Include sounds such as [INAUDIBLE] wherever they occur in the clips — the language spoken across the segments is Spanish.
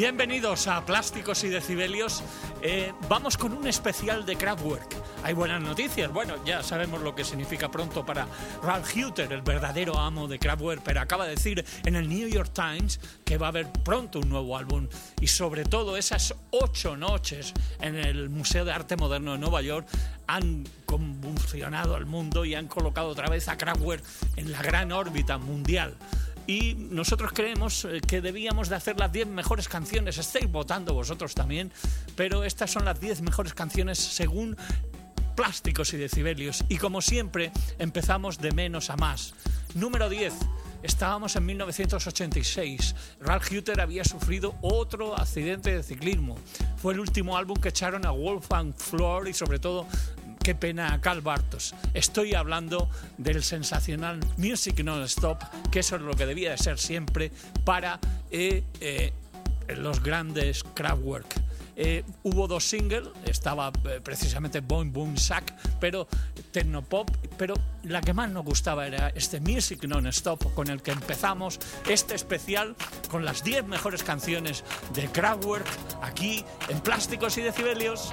Bienvenidos a Plásticos y Decibelios. Eh, vamos con un especial de Kraftwerk. Hay buenas noticias. Bueno, ya sabemos lo que significa pronto para Ralph Hutter, el verdadero amo de Kraftwerk, pero acaba de decir en el New York Times que va a haber pronto un nuevo álbum y sobre todo esas ocho noches en el Museo de Arte Moderno de Nueva York han convulsionado al mundo y han colocado otra vez a Kraftwerk en la gran órbita mundial y nosotros creemos eh, que debíamos de hacer las 10 mejores canciones. Estáis votando vosotros también, pero estas son las 10 mejores canciones según plásticos y decibelios. Y como siempre, empezamos de menos a más. Número 10. Estábamos en 1986. Ralph Hutter había sufrido otro accidente de ciclismo. Fue el último álbum que echaron a Wolfgang Floor y sobre todo qué pena Cal Bartos. Estoy hablando del sensacional Music Non-Stop, que eso es lo que debía de ser siempre para eh, eh, los grandes Kraftwerk. Eh, hubo dos singles, estaba precisamente Boom Boom Sack, pero Tecnopop, pero la que más nos gustaba era este Music Non-Stop con el que empezamos este especial con las 10 mejores canciones de Kraftwerk aquí en Plásticos y Decibelios.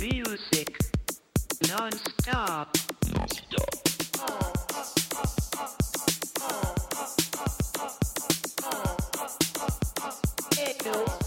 music non-stop. Non-stop. Hey, no.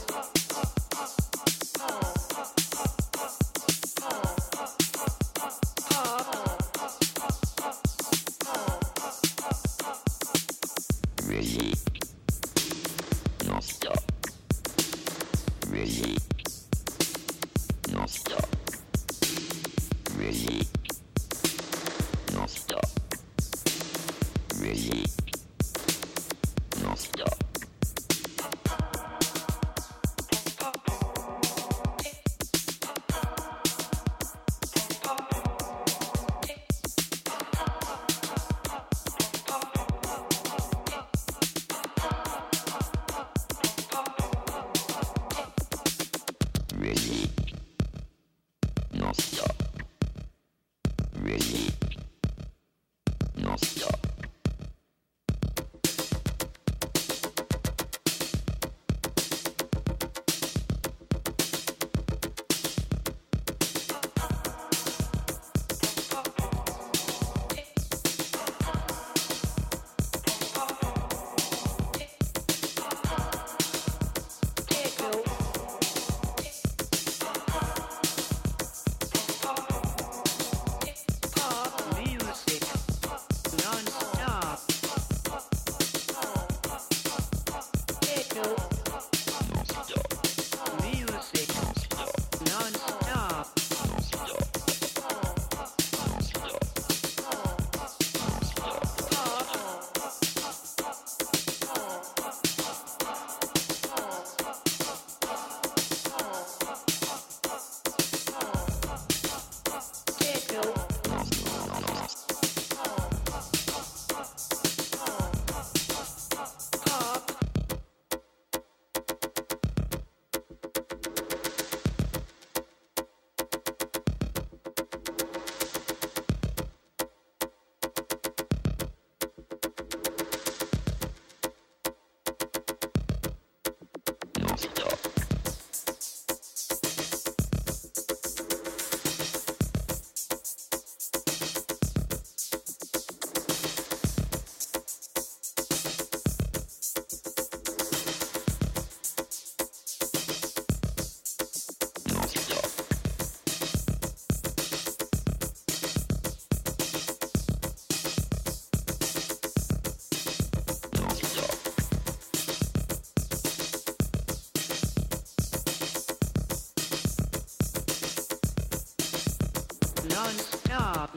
学习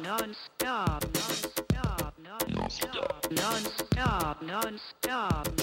non-stop, non-stop, non-stop, non-stop, non-stop.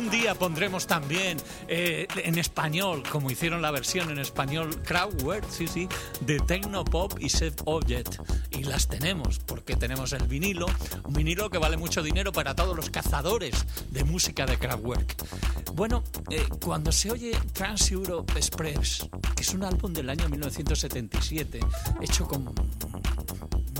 Algún día pondremos también eh, en español, como hicieron la versión en español, Crowdwork, sí, sí, de Tecnopop y Set Object. Y las tenemos, porque tenemos el vinilo, un vinilo que vale mucho dinero para todos los cazadores de música de Crowdwork. Bueno, eh, cuando se oye Trans Europe Express, que es un álbum del año 1977, hecho con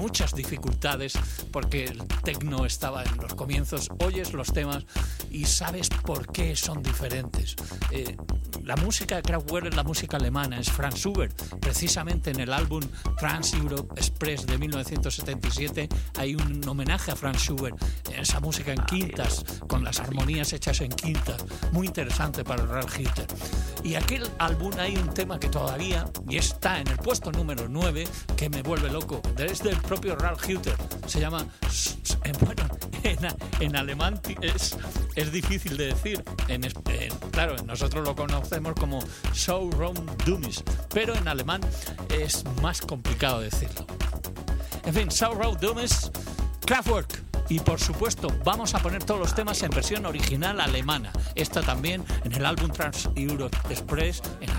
muchas dificultades porque el tecno estaba en los comienzos, oyes los temas y sabes por qué son diferentes. Eh, la música de Kraftwerk es la música alemana, es Franz Schubert. Precisamente en el álbum Trans Europe Express de 1977 hay un homenaje a Franz Schubert, esa música en quintas, con las armonías hechas en quintas, muy interesante para el Hitter. Y aquel álbum hay un tema que todavía, y está en el puesto número 9, que me vuelve loco, desde el propio Ralph Hitter. Se llama, bueno, [LAUGHS] en, alemán es, es difícil de decir. En, claro, nosotros lo conocemos como Showroom Dummies, pero en alemán es más complicado decirlo. En fin, Showroom Dummies, Kraftwerk. Y por supuesto, vamos a poner todos los temas en versión original alemana. Esta también en el álbum Trans Europe Express en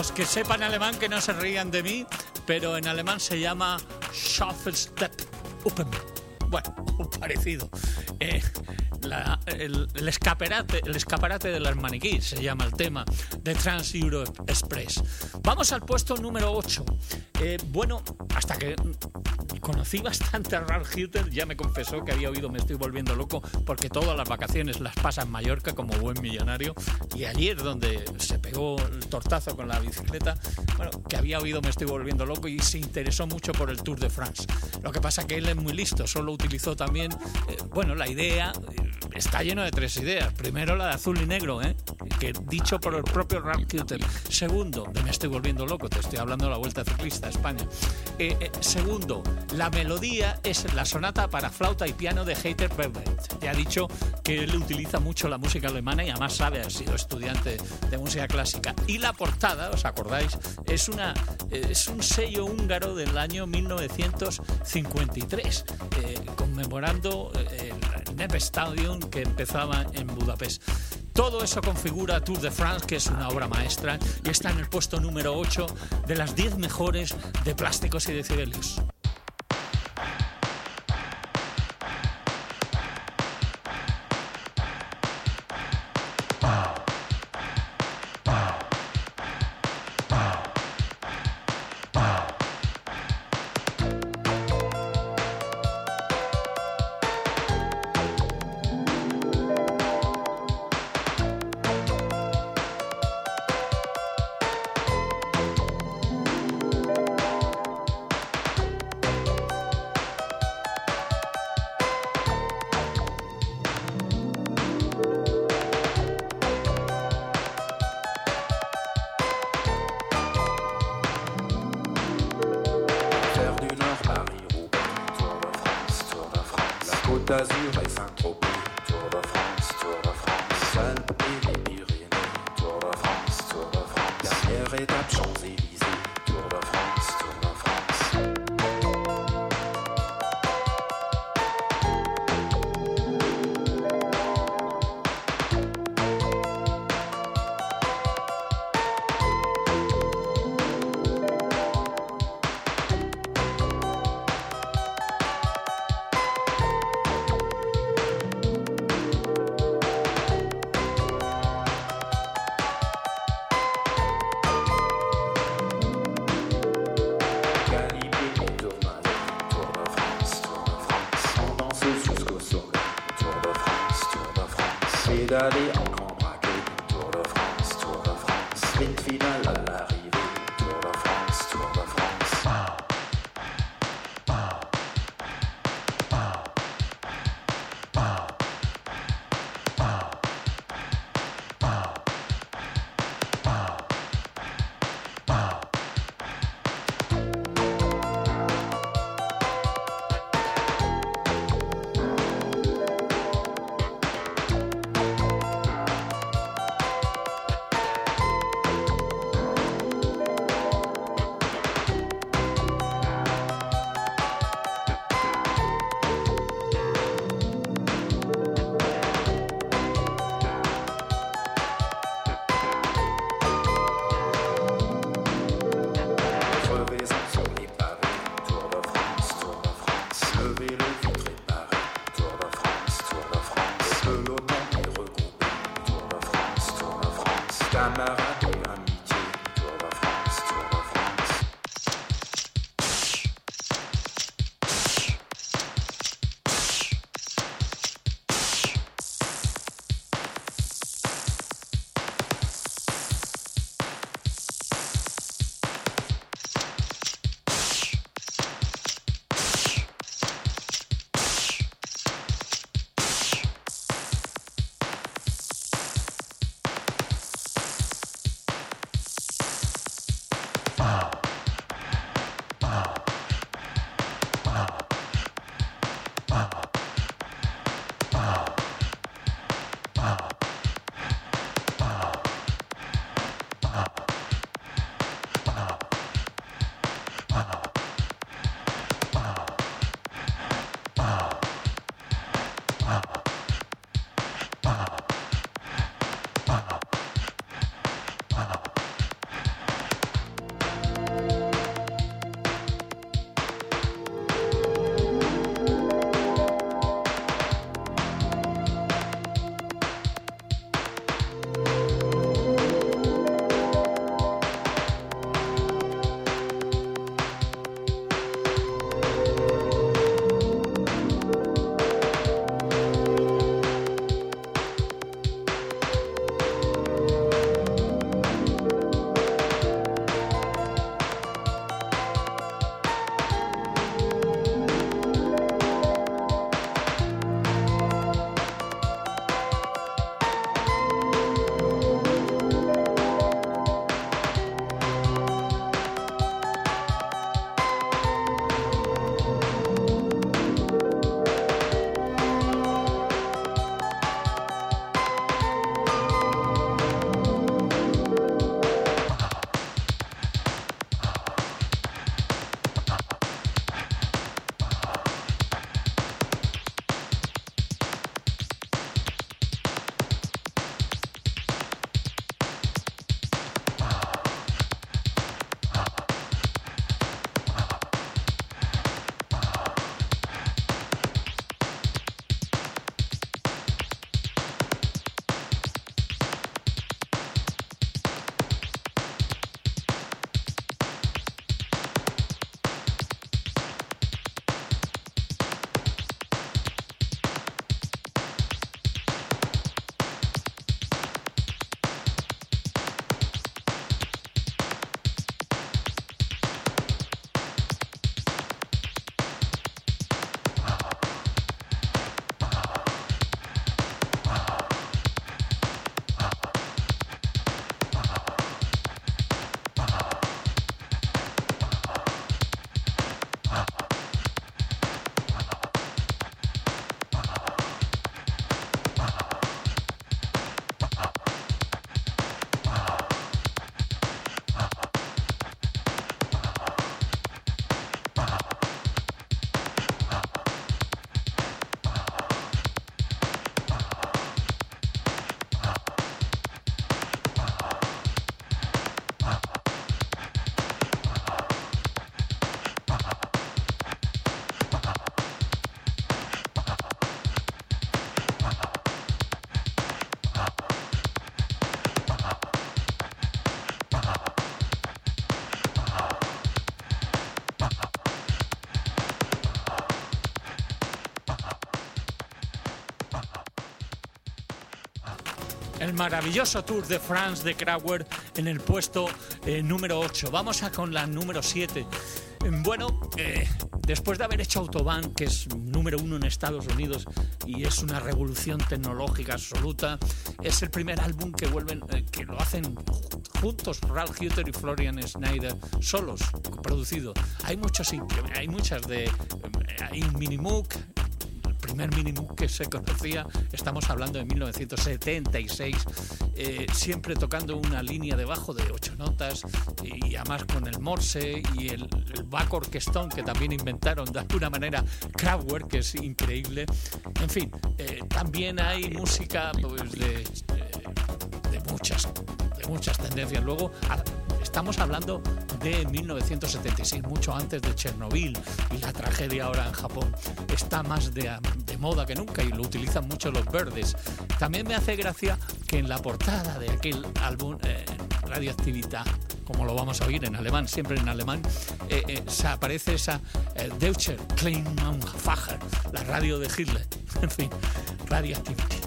Los que sepan alemán que no se rían de mí, pero en alemán se llama Step Open. Bueno, parecido. Eh, el, escaparate, el escaparate de las maniquí se llama el tema de Trans Europe Express. Vamos al puesto número 8. Eh, bueno, hasta que conocí bastante a Ralph Hilter, ya me confesó que había oído Me estoy volviendo loco porque todas las vacaciones las pasa en Mallorca como buen millonario y ayer donde se pegó el tortazo con la bicicleta, bueno, que había oído Me estoy volviendo loco y se interesó mucho por el Tour de France. Lo que pasa que él es muy listo, solo utilizó también, eh, bueno, la idea, está lleno de tres ideas. Primero la de azul y negro, ¿eh? que dicho por el propio Ralph Hilter. Segundo, Me estoy volviendo loco, te estoy hablando de la Vuelta Ciclista a España. segundo, la melodía es la sonata para flauta y piano de Heiter Bergman. Ya ha dicho que él utiliza mucho la música alemana y además sabe, ha sido estudiante de música clásica. Y la portada, ¿os acordáis? Es, una, es un sello húngaro del año 1953, eh, conmemorando eh, el Neve Stadium que empezaba en Budapest. Todo eso configura Tour de France, que es una obra maestra, y está en el puesto número 8 de las 10 mejores de plásticos y decibelios. As you like maravilloso Tour de France de Kraftwerk en el puesto eh, número 8. Vamos a con la número 7. Bueno, eh, después de haber hecho Autobahn, que es número uno en Estados Unidos y es una revolución tecnológica absoluta, es el primer álbum que vuelven, eh, que lo hacen juntos Ralph Hutter y Florian Schneider, solos, producido. Hay muchos, hay muchas de, hay Minimook, primer mínimo que se conocía, estamos hablando de 1976, eh, siempre tocando una línea de bajo de ocho notas y además con el Morse y el, el back orquestón que también inventaron de alguna manera Kraftwerk, que es increíble. En fin, eh, también hay música pues, de, de, muchas de muchas tendencias. Luego estamos hablando de 1976, mucho antes de Chernobyl y la tragedia ahora en Japón. Está más de, de moda que nunca y lo utilizan mucho los verdes. También me hace gracia que en la portada de aquel álbum eh, Radioactividad como lo vamos a oír en alemán, siempre en alemán, eh, eh, se aparece esa eh, Deutsche Kleinmannfacher, la radio de Hitler. [LAUGHS] En fin, Radioactivity.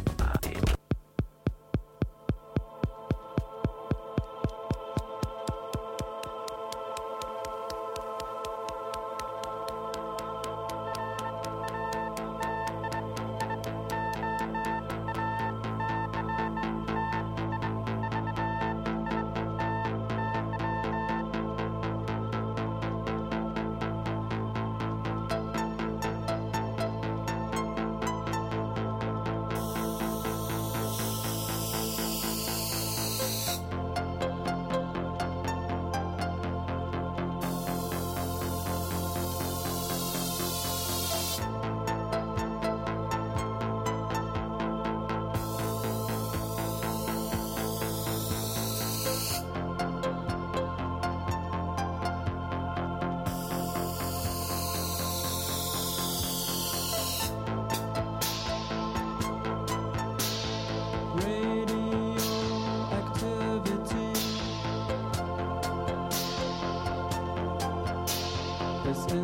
this is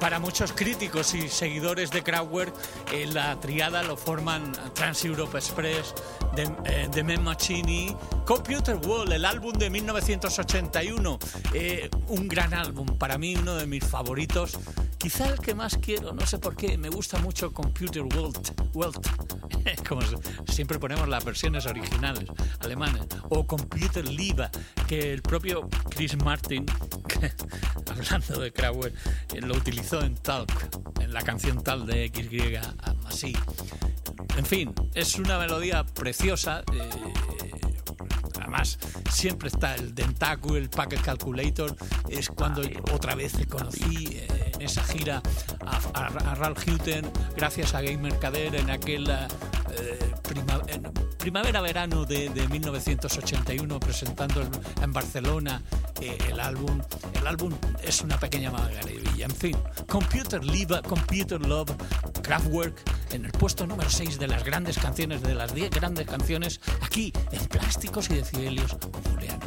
Para muchos críticos y seguidores de Kraftwerk, eh, la triada lo forman Trans Europe Express, The, eh, The Men Machine y Computer World, el álbum de 1981. Eh, un gran álbum, para mí uno de mis favoritos. Quizá el que más quiero, no sé por qué, me gusta mucho Computer World, [LAUGHS] como siempre ponemos las versiones originales alemanas, o Computer Liebe, que el propio Chris Martin, [LAUGHS] hablando de Kraftwerk, eh, lo utilizó en Talk, en la canción Tal de XY así. En fin, es una melodía preciosa. Eh, además, siempre está el Dentaku, el Packet Calculator. Es cuando otra vez conocí eh, en esa gira a, a, a Ralph Houghton, gracias a Game Mercader, en aquel eh, primavera-verano de, de, 1981, presentando en, Barcelona eh, el álbum. El álbum es una pequeña maravilla. En fin, Computer Computer Love, Kraftwerk, en el puesto número 6 de las grandes canciones, de las 10 grandes canciones, aquí en Plásticos y Decibelios con Julián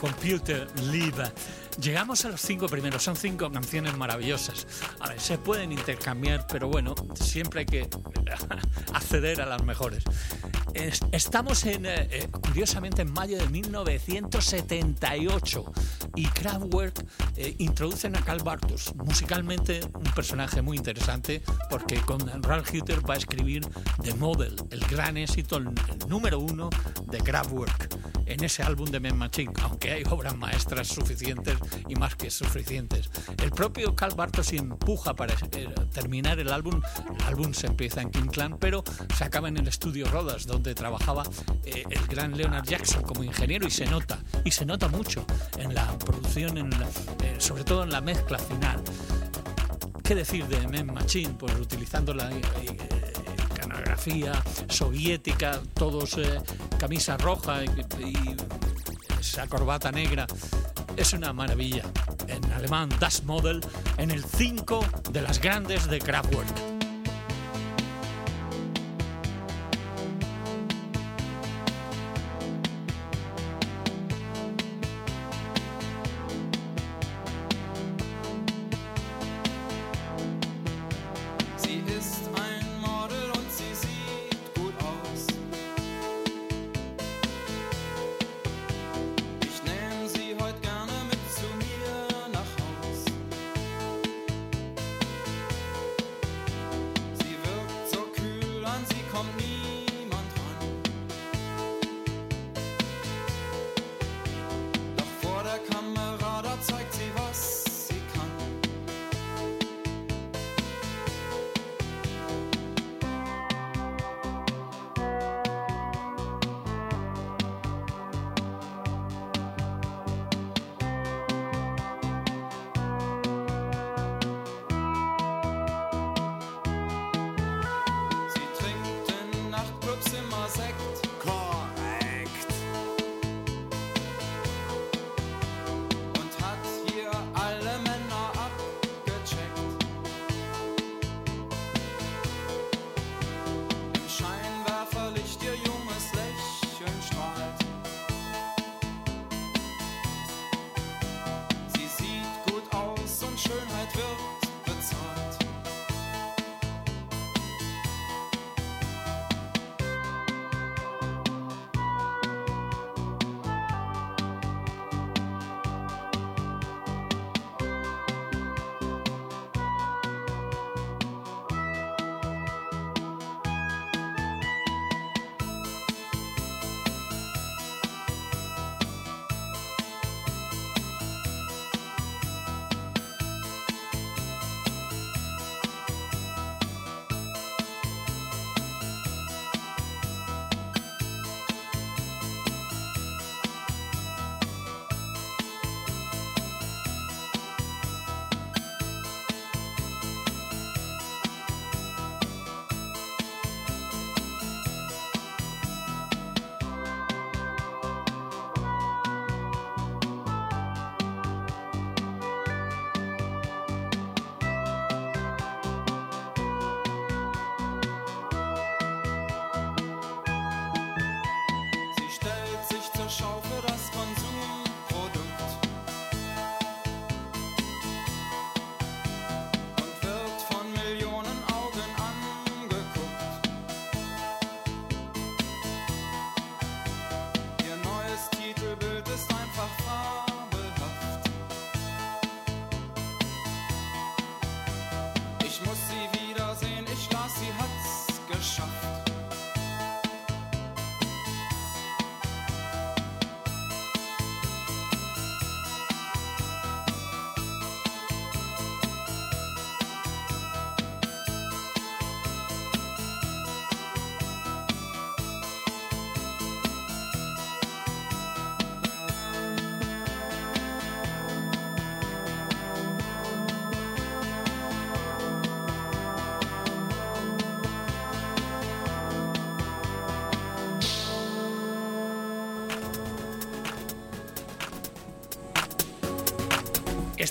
Computer Live. Llegamos a los cinco primeros, son cinco canciones maravillosas. A ver, se pueden intercambiar, pero bueno, siempre hay que [LAUGHS] acceder a las mejores. Es- Estamos en, eh, eh, curiosamente, en mayo de 1978 y Kraftwerk eh, introducen a Carl Bartos, musicalmente un personaje muy interesante porque con Ralph Hutter va a escribir The Model, el gran éxito, el número uno de Kraftwerk en ese álbum de Men Machine, aunque hay obras maestras suficientes y más que suficientes. El propio Carl Bartos empuja para eh, terminar el álbum. El álbum se empieza en King Clan, pero se acaba en el estudio Rodas, donde trabajaba eh, el gran Leonard Jackson como ingeniero y se nota, y se nota mucho en la producción, en la- eh, sobre todo en la mezcla final. ¿Qué decir de Men Machine? Pues utilizando la eh, soviética, todos eh, camisa roja y, esa corbata negra. Es una maravilla. En alemán, Das Model, en el 5 de las grandes de Kraftwerk.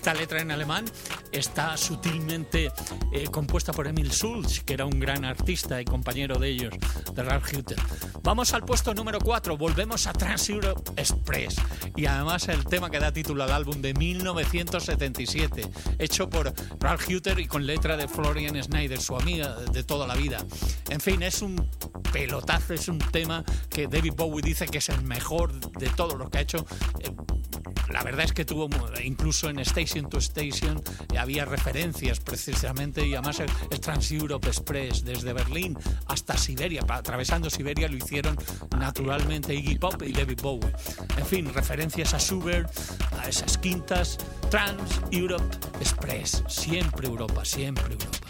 Esta letra en alemán está sutilmente eh, compuesta por Emil Schulz, que era un gran artista y compañero de ellos, de Ralph Hutter. Vamos al puesto número 4, volvemos a Trans Europe Express y además el tema que da título al álbum de 1977, hecho por Ralph Hutter y con letra de Florian Schneider, su amiga de toda la vida. En fin, es un pelotazo, es un tema que David Bowie dice que es el mejor de todo lo que ha hecho. La verdad es que tuvo incluso en Station to Station eh, había referencias precisamente y además el, Trans Europe Express desde Berlín hasta Siberia, atravesando Siberia lo hicieron naturalmente Iggy Pop y David Bowie. En fin, referencias a Schubert, a esas quintas, Trans Europe Express, siempre Europa, siempre Europa.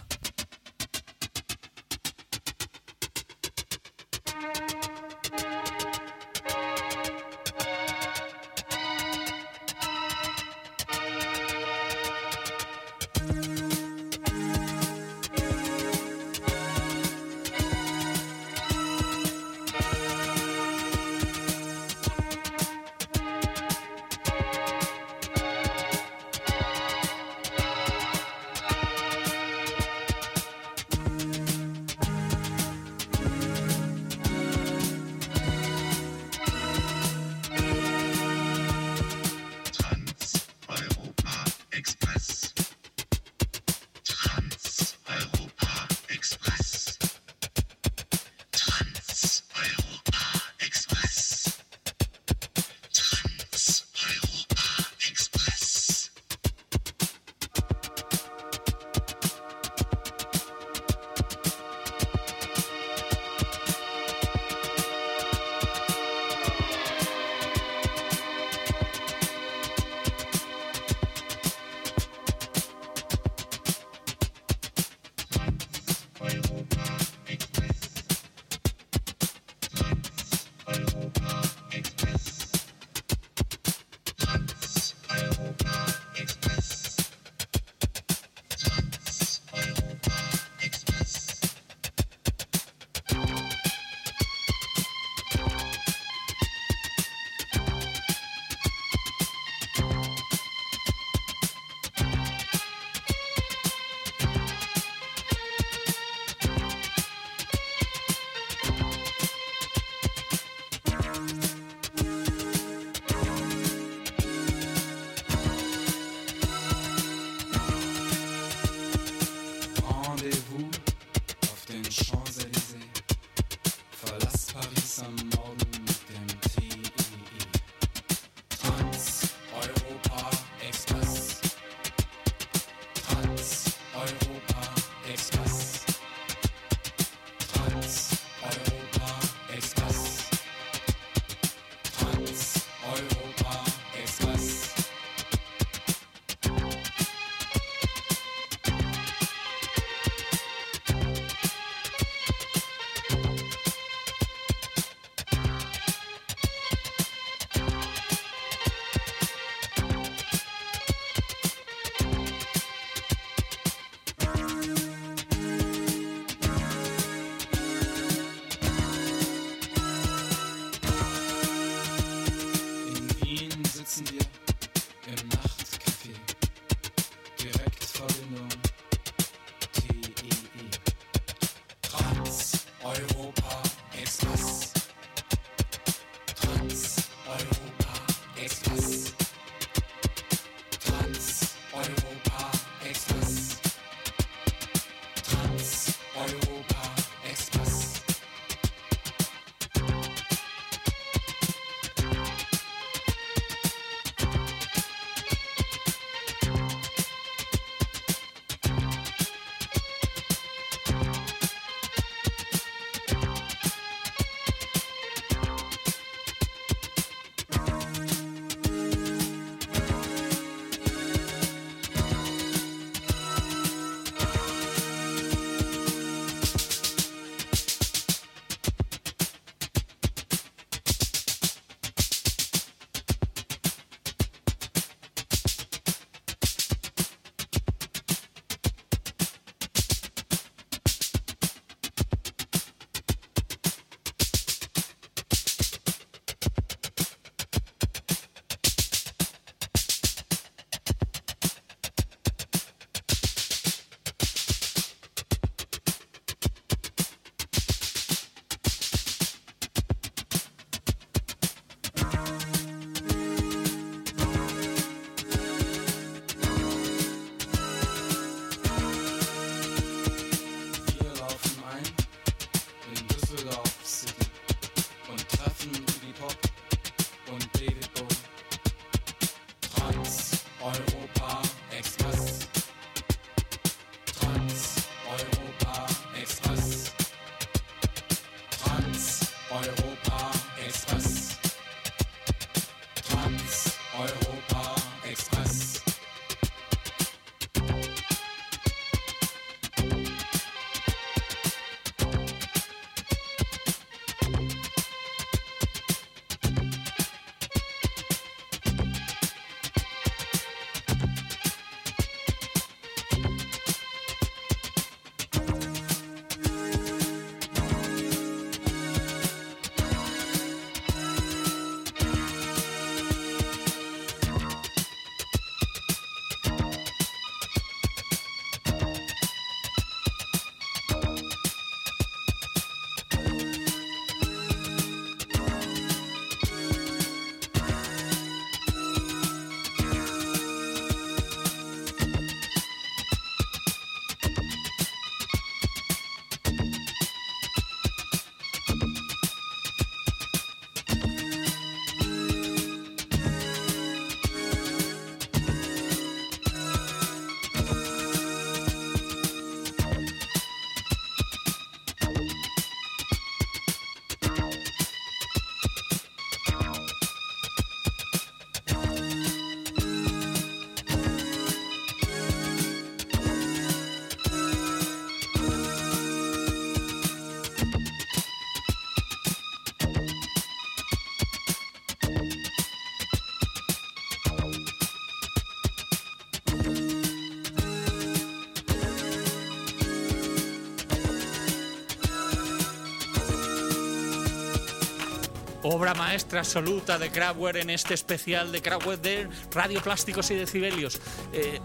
Obra maestra absoluta de Kraftwerk en este especial de Kraftwerk de radioplásticos y decibelios. Eh,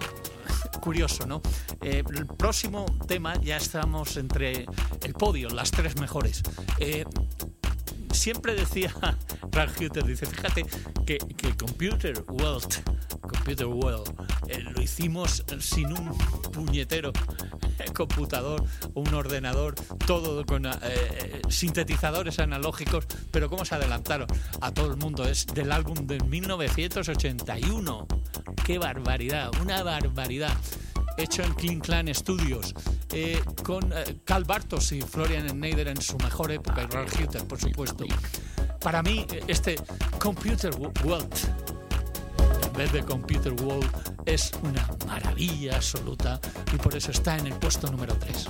curioso, ¿no? Eh, el próximo tema ya estamos entre el podio, las tres mejores. Eh, siempre decía [LAUGHS] Hutter, dice, fíjate que, Computer World, Computer World, lo hicimos sin un puñetero [LAUGHS] computador un ordenador, todo con sintetizadores analógicos, pero cómo se adelantaron a todo el mundo. Es del álbum de 1981. ¡Qué barbaridad! Una barbaridad hecho en Clean Clan Studios, eh, con eh, Carl Bartos y Florian Schneider en su mejor época, y Ralph Hutter, por supuesto. Para mí, este Computer World, en vez de Computer World, es una maravilla absoluta y por eso está en el puesto número 3.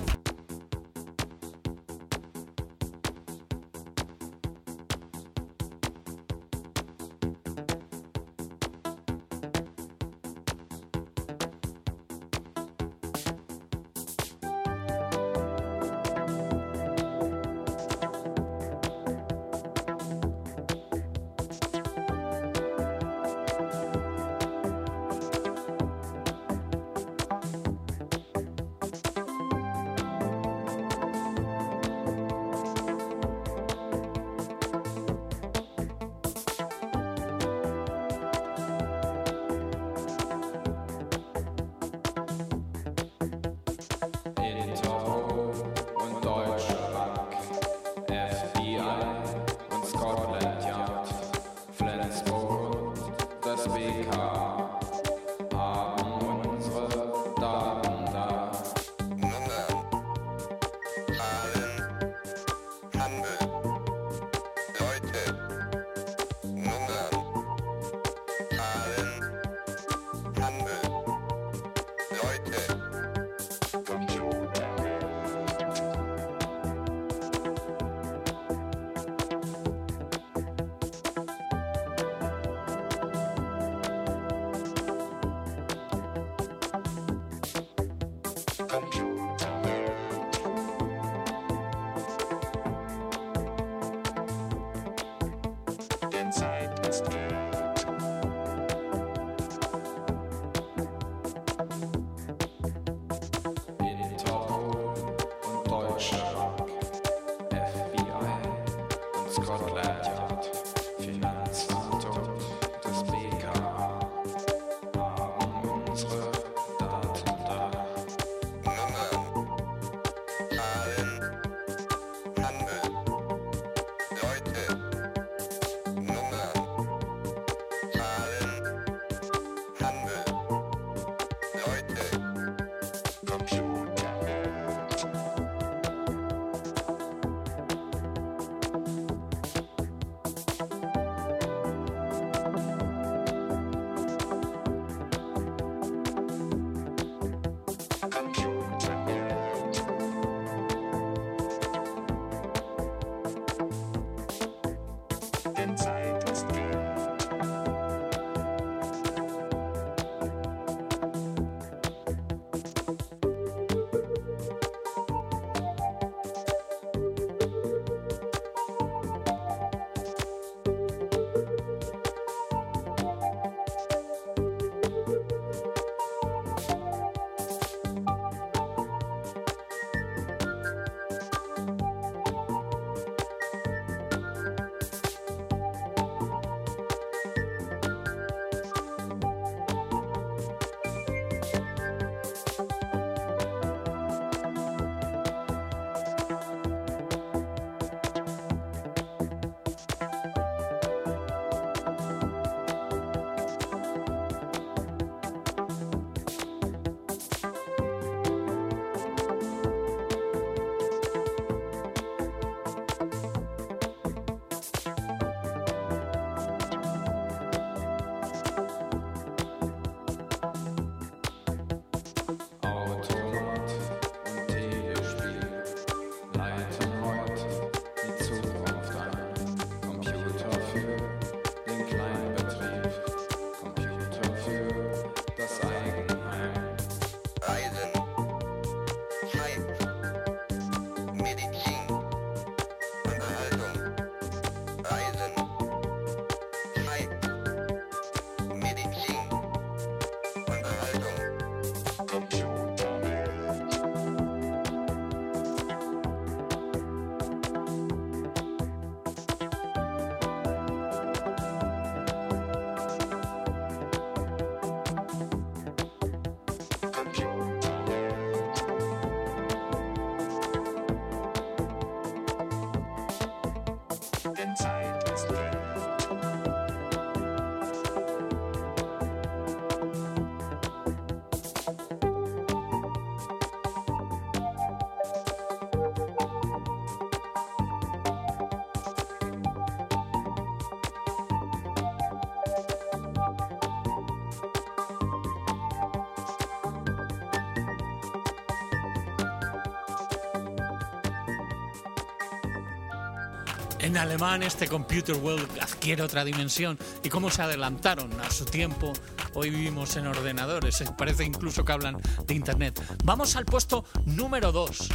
En alemán este Computer World adquiere otra dimensión y cómo se adelantaron a su tiempo. Hoy vivimos en ordenadores, eh, parece incluso que hablan de Internet. Vamos al puesto número 2.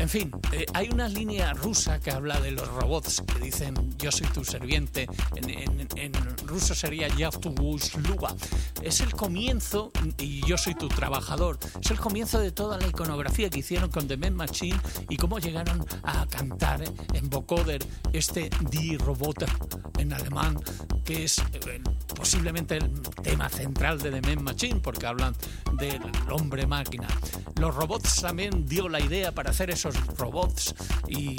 En fin, eh, hay una línea rusa que habla de los robots que dicen yo soy tu serviente. En, ruso sería Yavtu Luba. Es el comienzo, y yo soy tu trabajador, es el comienzo de toda la iconografía que hicieron con The Man Machine y cómo llegaron a cantar en vocoder este Die Roboter en alemán, que es eh, posiblemente el tema central de The Man Machine, porque hablan del hombre máquina. Los robots también dio la idea para hacer esos robots y,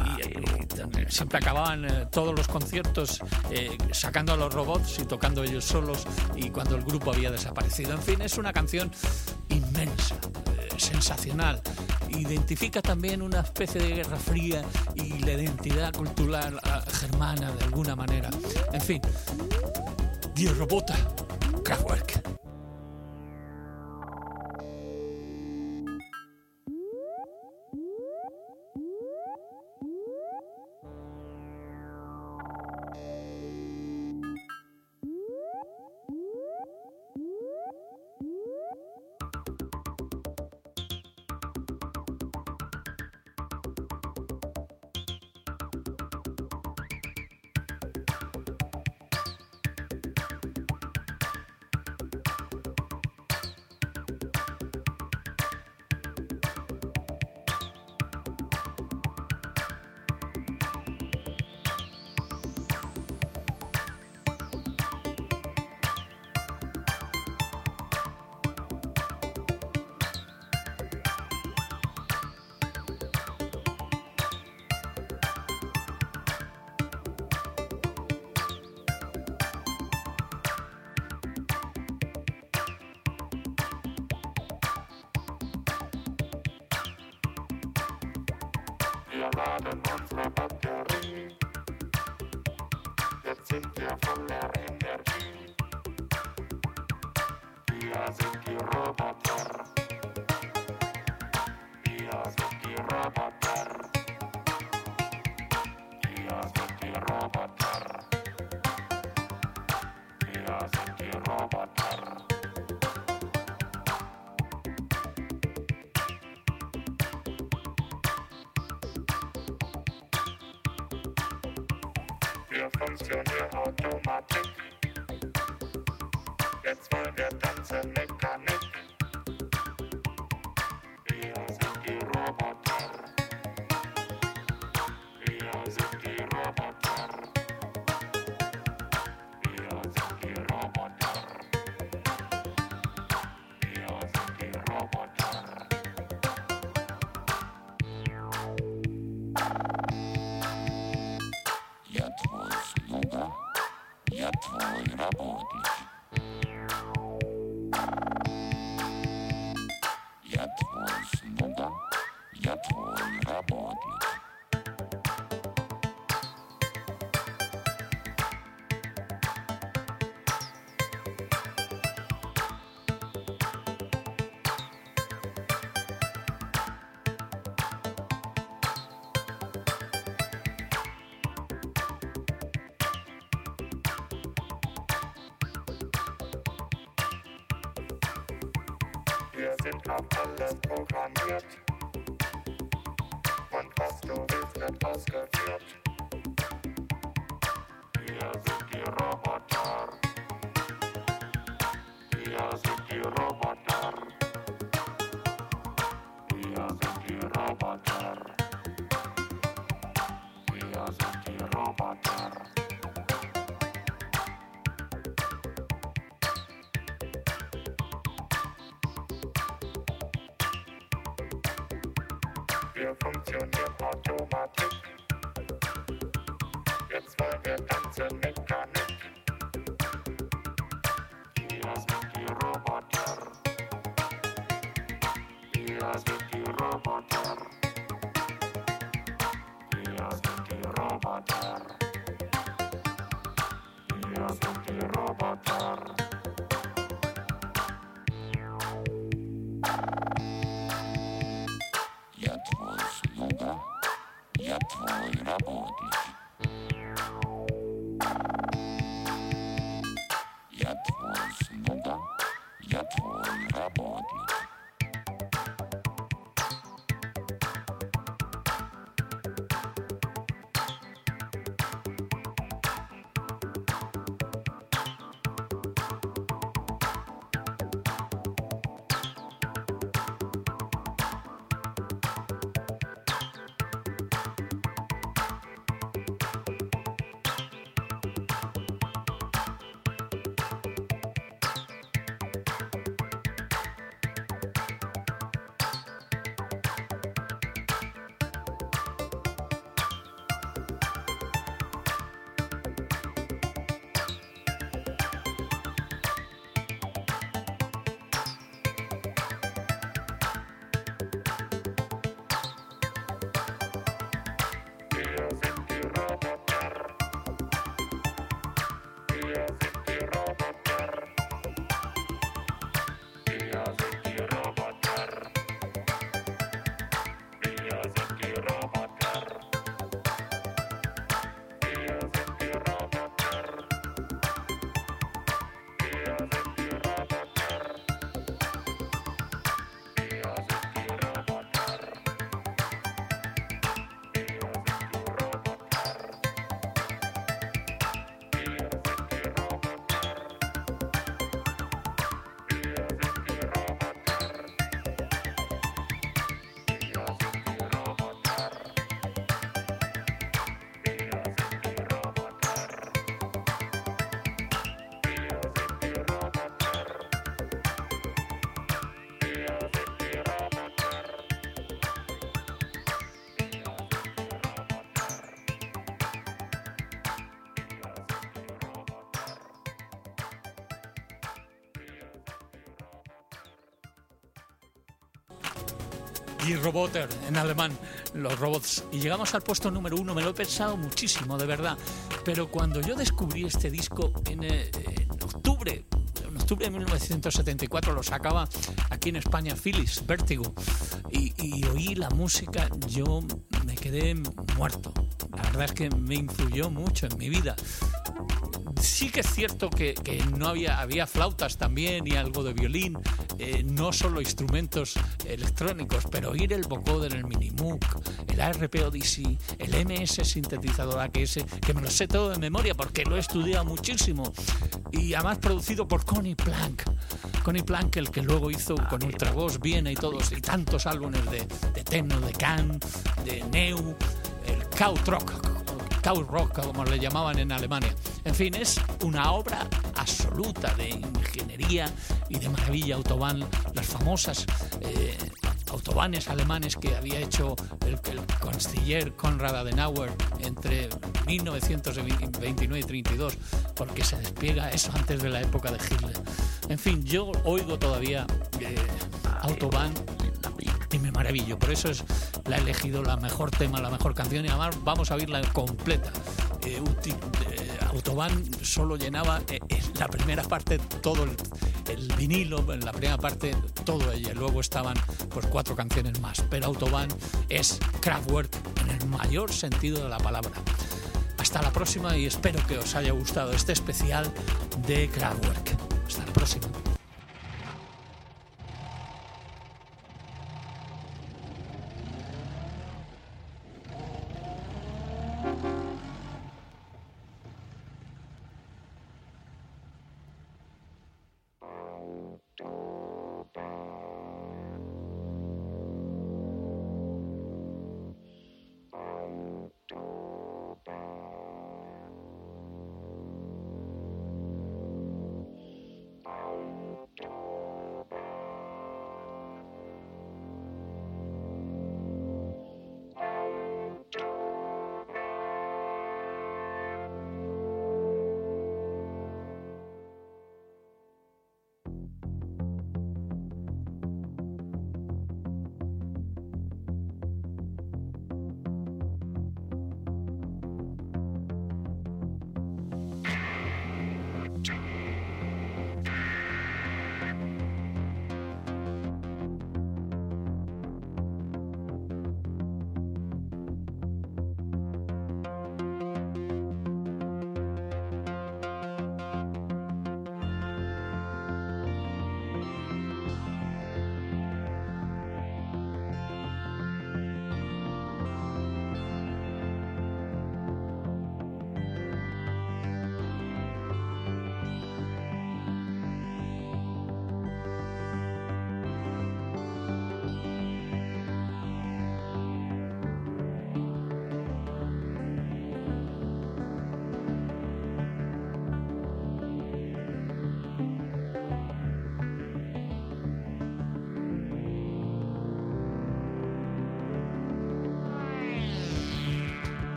siempre acababan eh, todos los conciertos eh, sacando a los robots y tocando ellos solos y cuando el grupo había desaparecido. En fin, es una canción inmensa, eh, sensacional. Identifica también una especie de guerra fría y la identidad cultural ah, germana de alguna manera. En fin, Die Roboter, Kraftwerk. Wir laden unsere Batterie. Jetzt sind wir voller Energie. Wir sind die Roboter. Alles programmiert. Und was du willst, wird ausgeführt. Die Roboter en alemán, los robots. Y llegamos al puesto número uno, me lo he pensado muchísimo, de verdad. Pero cuando yo descubrí este disco en, eh, en octubre, en octubre de 1974 lo sacaba aquí en España Philips, Vertigo, y, y oí la música, yo me quedé muerto. La verdad es que me influyó mucho en mi vida sí que es cierto que, que, no había, había flautas también y algo de violín, eh, no solo instrumentos electrónicos, pero oír el vocoder, el Minimoog, el ARP Odyssey, el MS sintetizador AKS, que me lo sé todo de memoria porque lo he estudiado muchísimo, y además producido por Connie Plank. Connie Plank, el que luego hizo con Ultravox, Viena y todos, y tantos álbumes de, de techno, de Can, de Neu, el Krautrock, Rock, como le llamaban en Alemania. En fin, es una obra absoluta de ingeniería y de maravilla. Autobahn, las famosas eh, autobanes alemanes que había hecho el, el canciller Konrad Adenauer entre 1929 y 32, porque se despliega eso antes de la época de Hitler. En fin, yo oigo todavía eh, Autobahn y me maravillo. Por eso es, la he elegido la mejor tema, la mejor canción y además vamos a oírla completa. Eh, eh, Autobahn solo llenaba eh, la primera parte todo el, el, vinilo, en la primera parte todo ella. Luego estaban pues cuatro canciones más. Pero Autobahn es Kraftwerk en el mayor sentido de la palabra. Hasta la próxima y espero que os haya gustado este especial de Kraftwerk. Hasta la próxima.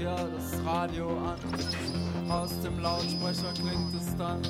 wir das Radio an. Aus dem Lautsprecher klingt es dann.